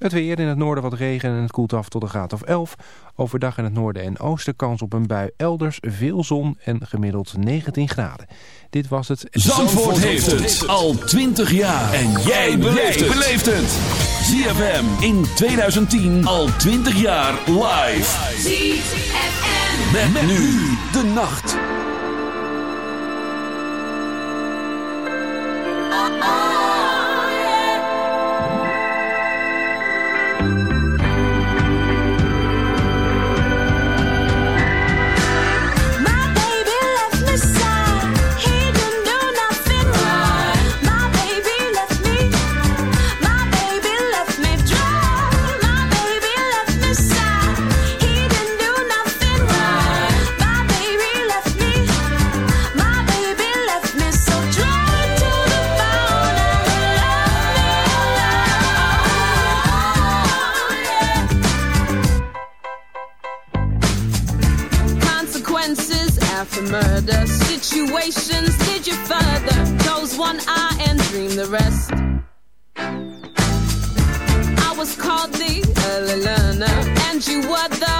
Het weer in het noorden wat regen en het koelt af tot de graad of 11. Overdag in het noorden en oosten kans op een bui elders, veel zon en gemiddeld 19 graden. Dit was het... Zandvoort, Zandvoort heeft het al 20 jaar. En jij beleeft het. ZFM in 2010 al 20 jaar live. ZFM. met nu de nacht. Oh, oh. one eye and dream the rest. I was called the early learner, and you were the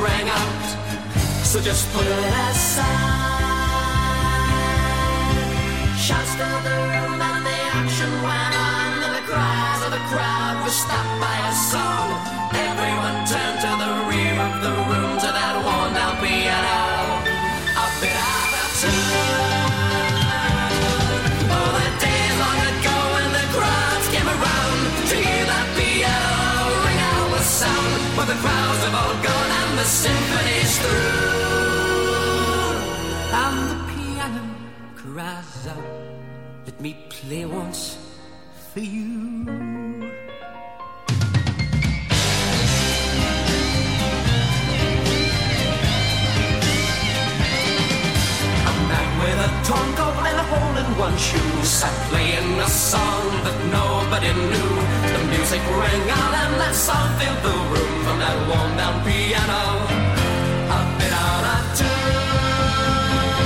rang out, so just put it aside. Shots filled the room. symphony's through. And the piano cries out, let me play once for you. with a tongue and a hole in one shoe, sat playing a song that nobody knew music ring out and that sound filled the room from that worn down piano. I've out of tune.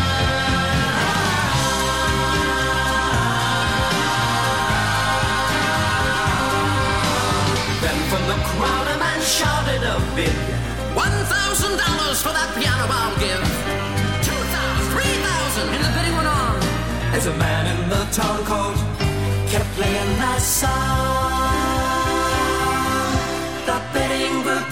Then from the crowd a man shouted a bid. One thousand dollars for that piano I'll give. Two thousand, three thousand, and the bidding went on. There's a man in the town coat kept playing that song.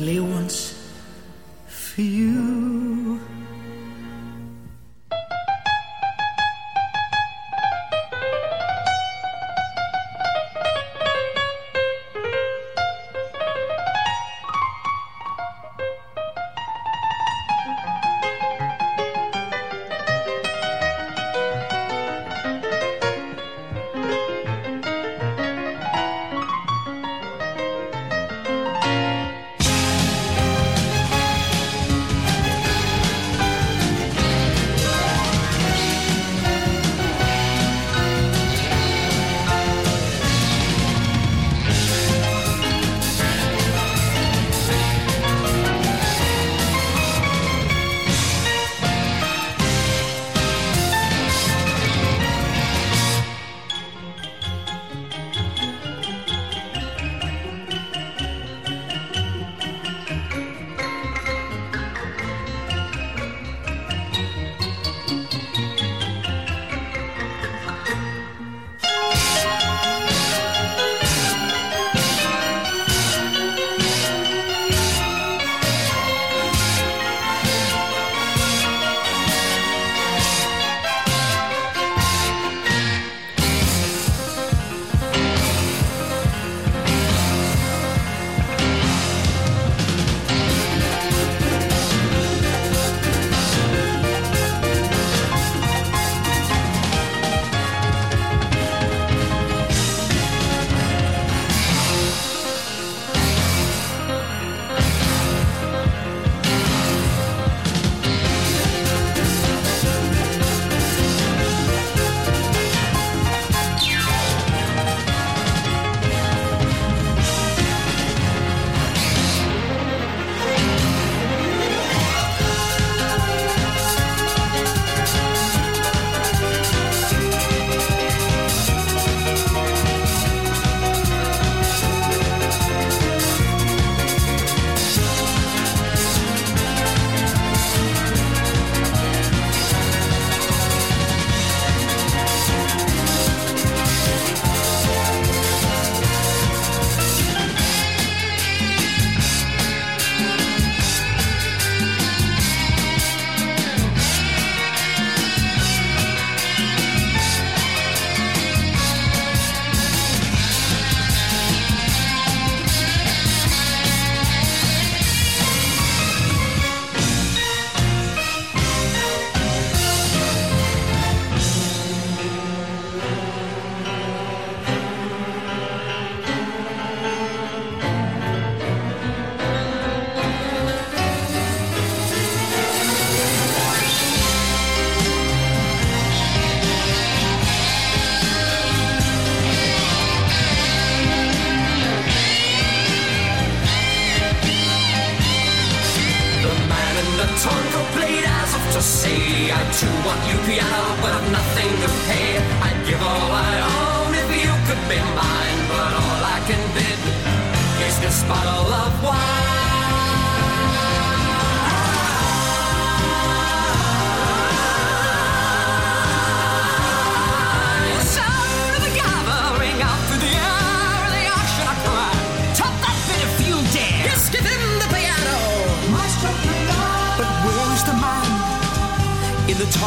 little ones you.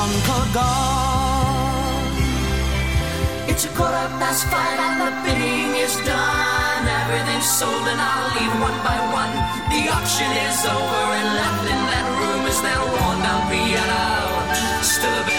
one called God. It's a quarter past five and the bidding is done. Everything's sold and I'll leave one by one. The auction is over and left in that room is that worn down piano. Still a bit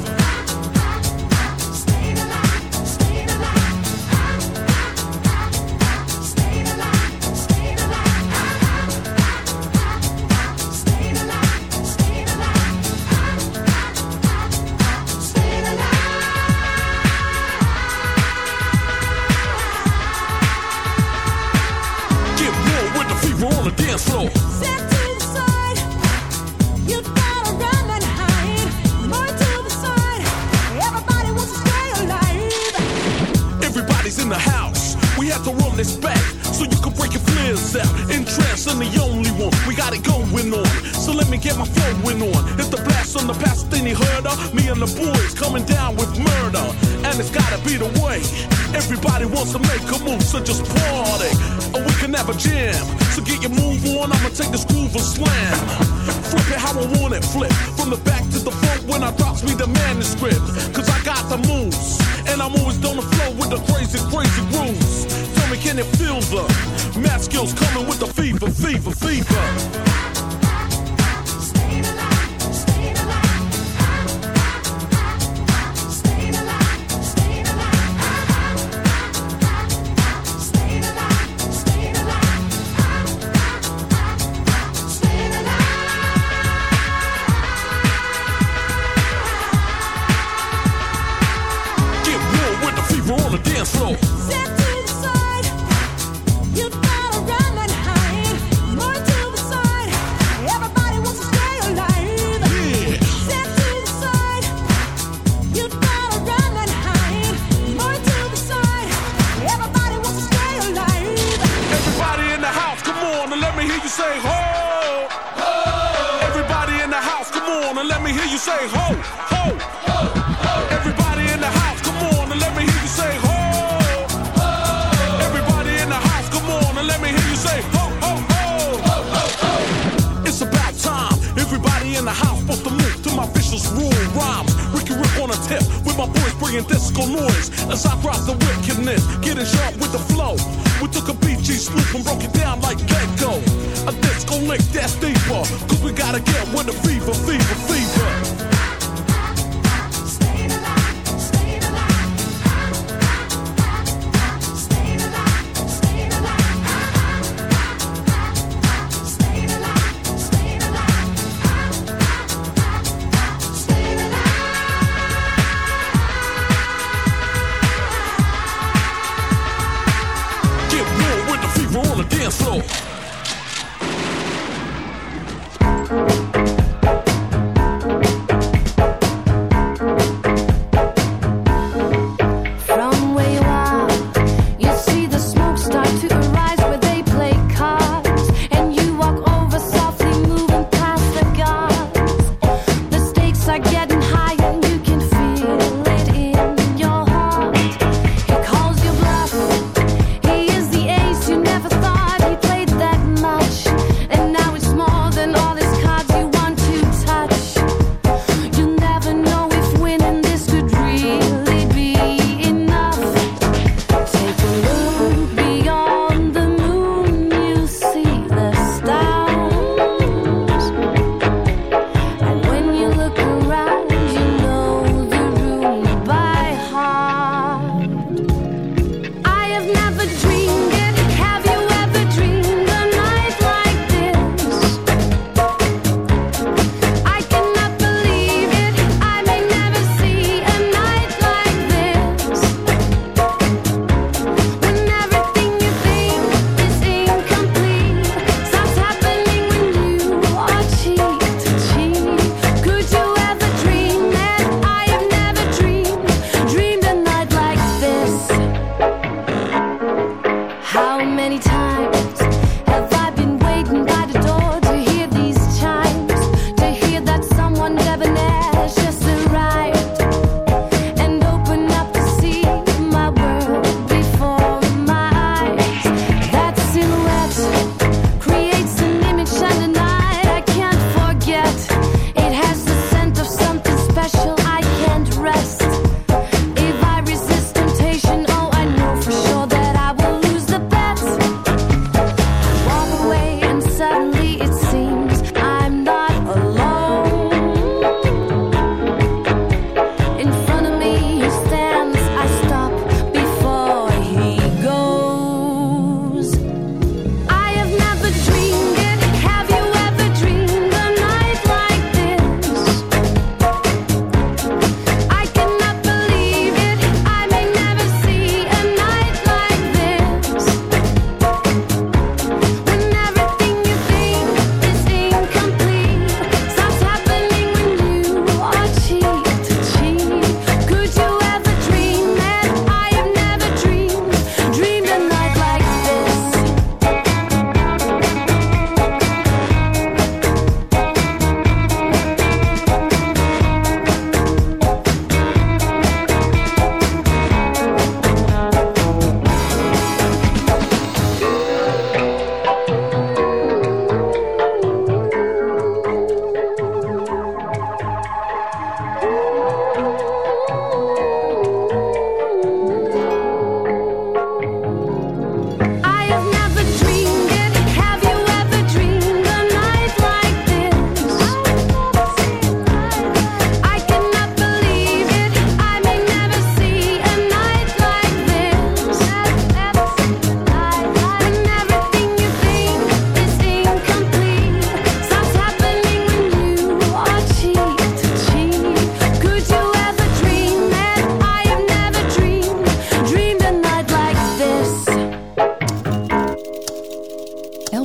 drops me the manuscript. Cause I got the moves. And I'm always on the flow with the crazy, crazy grooves. Tell me, can it feel the math skills coming with the fever, fever, fever? floor.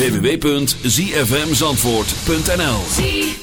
www.zfmzandvoort.nl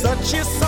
Such is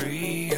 free.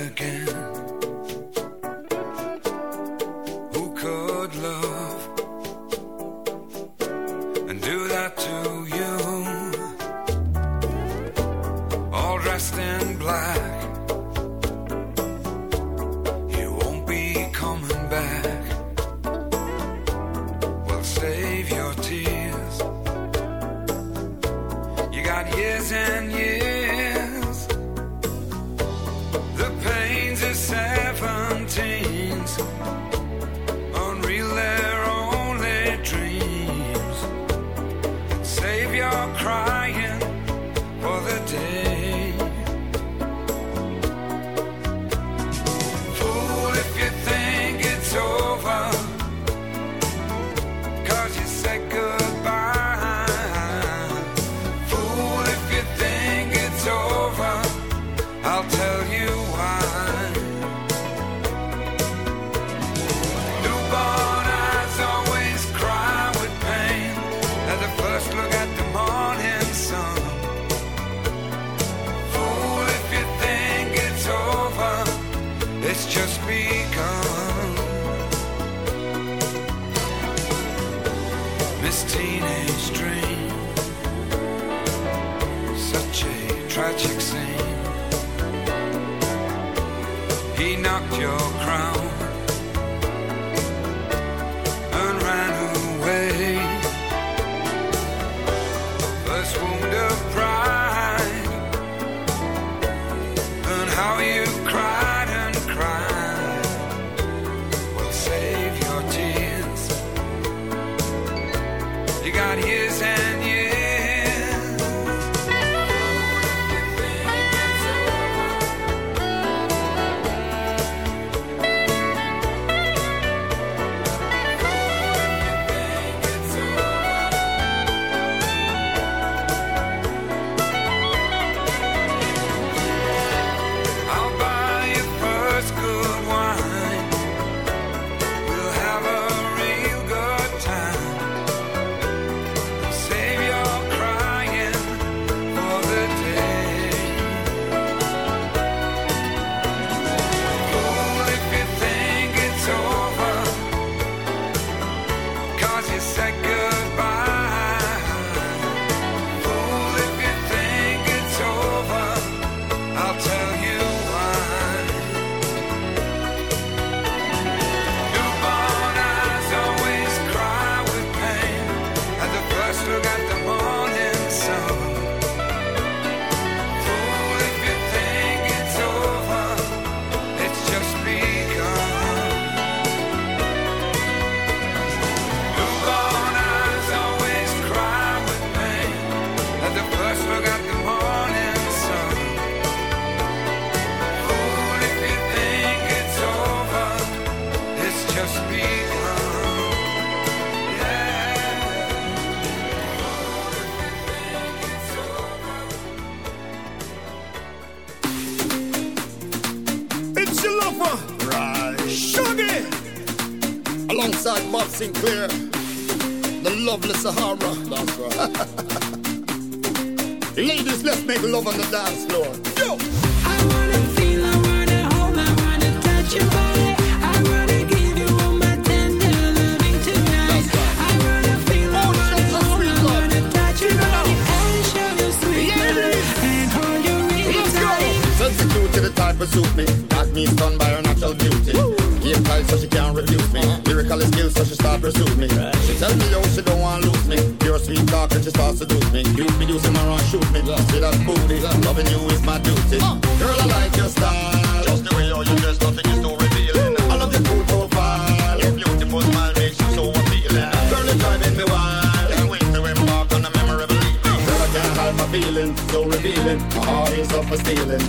pursues me. Right. She tell me yo, she don't want lose me. Your sweet talk and she starts to seduce me. You be using my wrong shoot me. Love. See that booty, Love. loving you is my duty. Uh. Girl, I like your style. Just the way how you dress, nothing is too revealing. Woo. I love your cool profile. Your beautiful smile makes you so appealing. Girl, it's driving me wild. Can't wait to embark on a memorable evening. Girl, I can't hide my feelings, so revealing. My heart is up for stealing.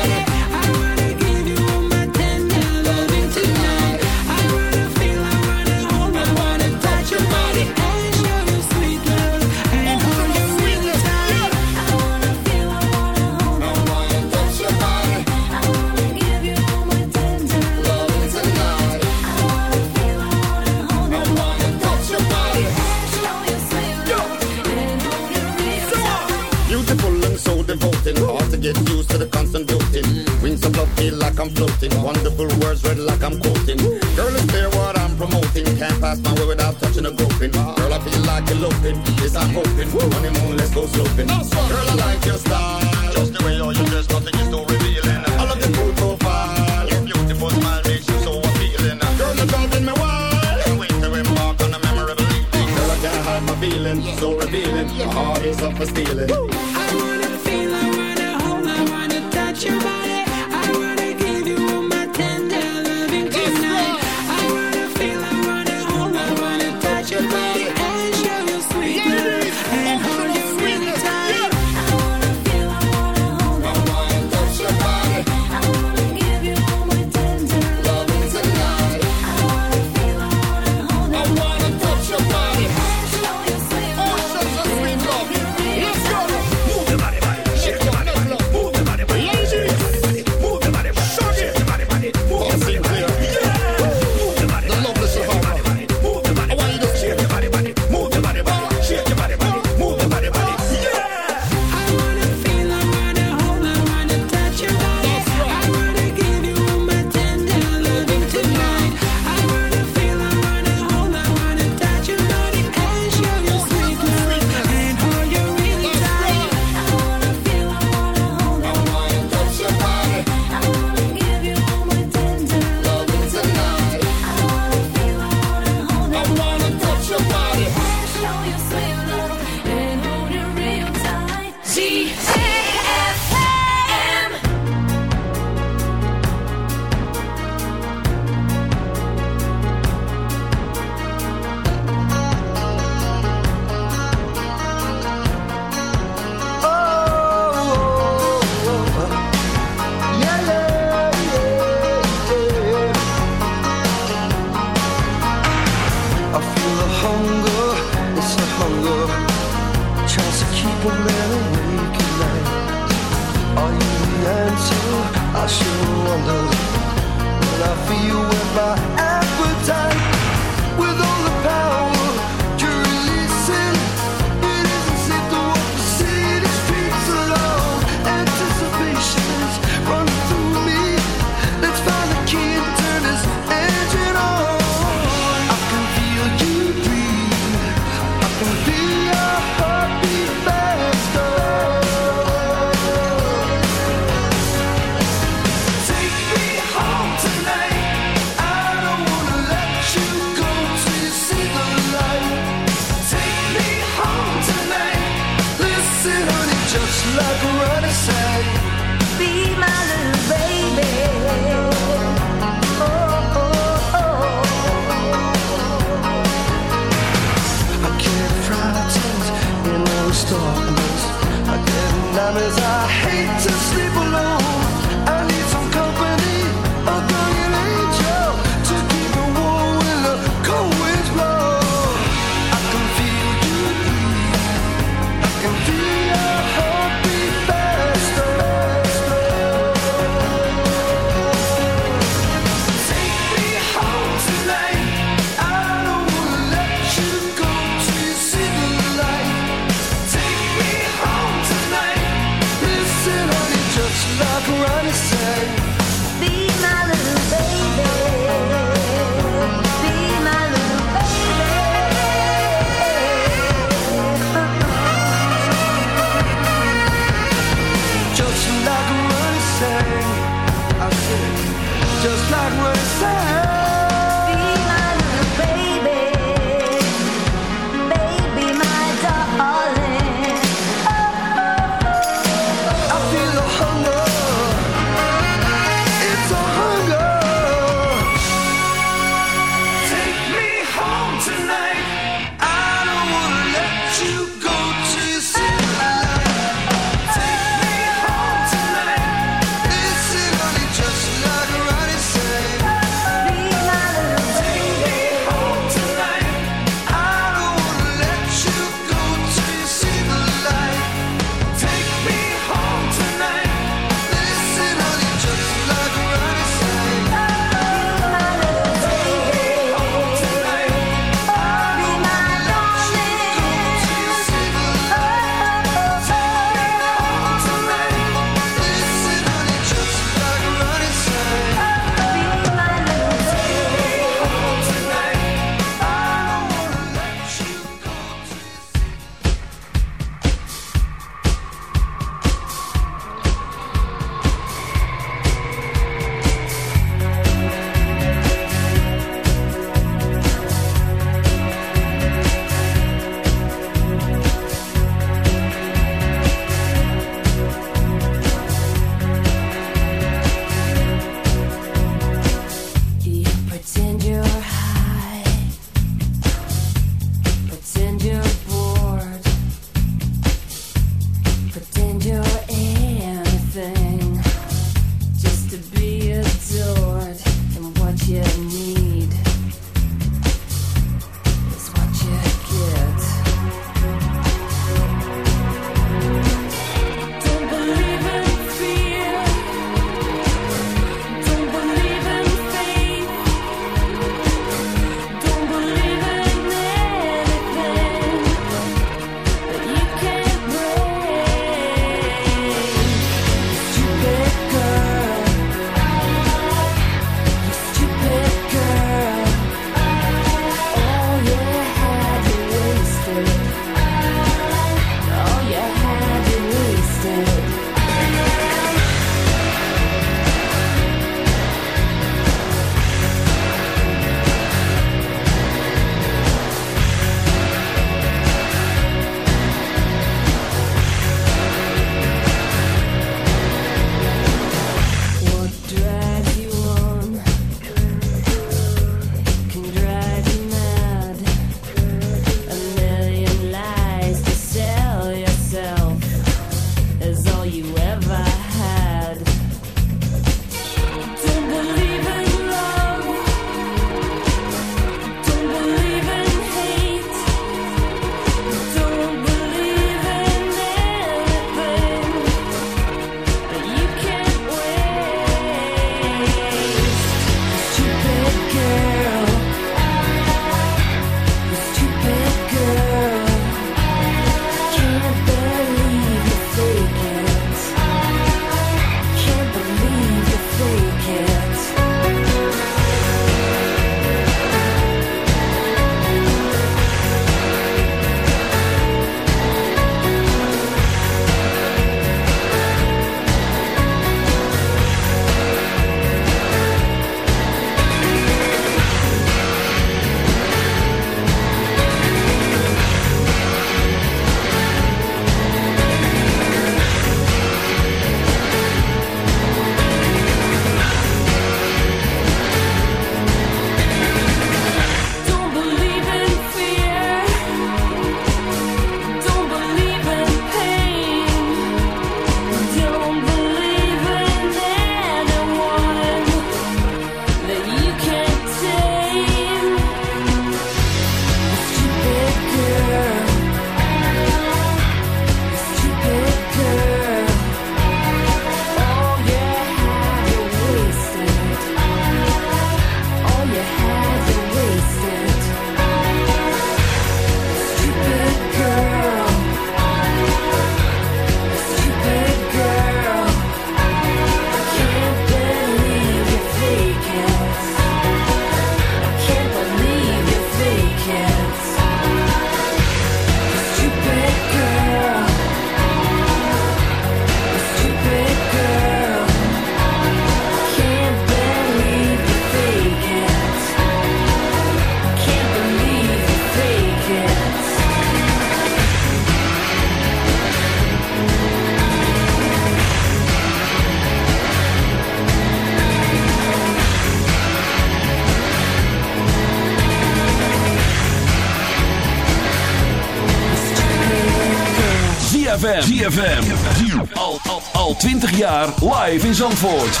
ZFM. Al, al, al 20 jaar live in Zandvoort.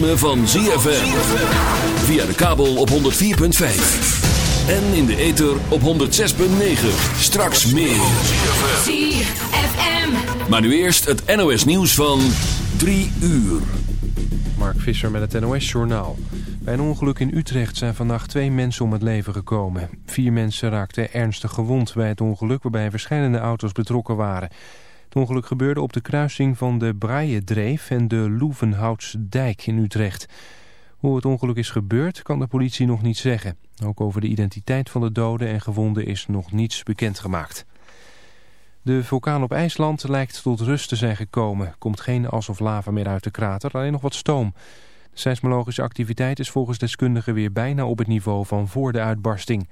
ritme van ZFM. Via de kabel op 104.5. En in de ether op 106.9. Straks meer. ZFM. Maar nu eerst het NOS nieuws van 3 uur. Mark Visser met het NOS Journaal. Bij een ongeluk in Utrecht zijn vannacht twee mensen om het leven gekomen. Vier mensen raakten ernstig gewond bij het ongeluk waarbij verschillende auto's betrokken waren... Het ongeluk gebeurde op de kruising van de Braaiendreef en de Loevenhoutsdijk in Utrecht. Hoe het ongeluk is gebeurd kan de politie nog niet zeggen. Ook over de identiteit van de doden en gewonden is nog niets bekendgemaakt. De vulkaan op IJsland lijkt tot rust te zijn gekomen. Komt geen as of lava meer uit de krater, alleen nog wat stoom. De seismologische activiteit is volgens deskundigen weer bijna op het niveau van voor de uitbarsting.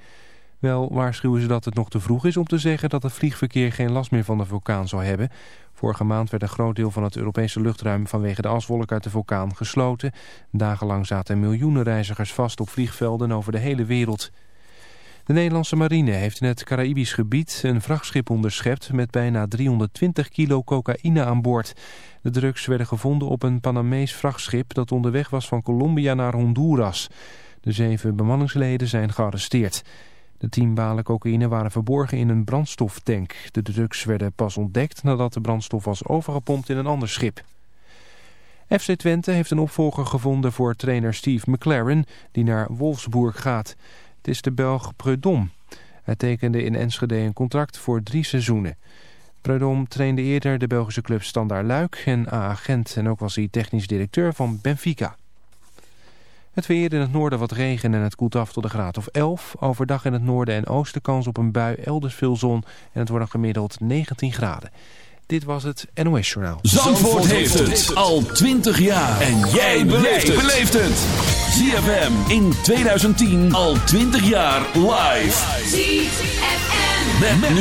Wel waarschuwen ze dat het nog te vroeg is om te zeggen dat het vliegverkeer geen last meer van de vulkaan zal hebben. Vorige maand werd een groot deel van het Europese luchtruim vanwege de aswolk uit de vulkaan gesloten. Dagenlang zaten miljoenen reizigers vast op vliegvelden over de hele wereld. De Nederlandse marine heeft in het Caraïbisch gebied een vrachtschip onderschept met bijna 320 kilo cocaïne aan boord. De drugs werden gevonden op een Panamees vrachtschip dat onderweg was van Colombia naar Honduras. De zeven bemanningsleden zijn gearresteerd. De tien balen cocaïne waren verborgen in een brandstoftank. De drugs werden pas ontdekt nadat de brandstof was overgepompt in een ander schip. FC Twente heeft een opvolger gevonden voor trainer Steve McLaren, die naar Wolfsburg gaat. Het is de Belg Predom. Hij tekende in Enschede een contract voor drie seizoenen. Predom trainde eerder de Belgische club Standaard Luik en AA agent, en ook was hij technisch directeur van Benfica. Het weer in het noorden wat regen en het koelt af tot de graad of 11. Overdag in het noorden en oosten kans op een bui, elders veel zon. En het wordt dan gemiddeld 19 graden. Dit was het NOS Journaal. Zandvoort, heeft het al 20 jaar. En jij beleeft het. ZFM in 2010 al 20 jaar live. ZFM.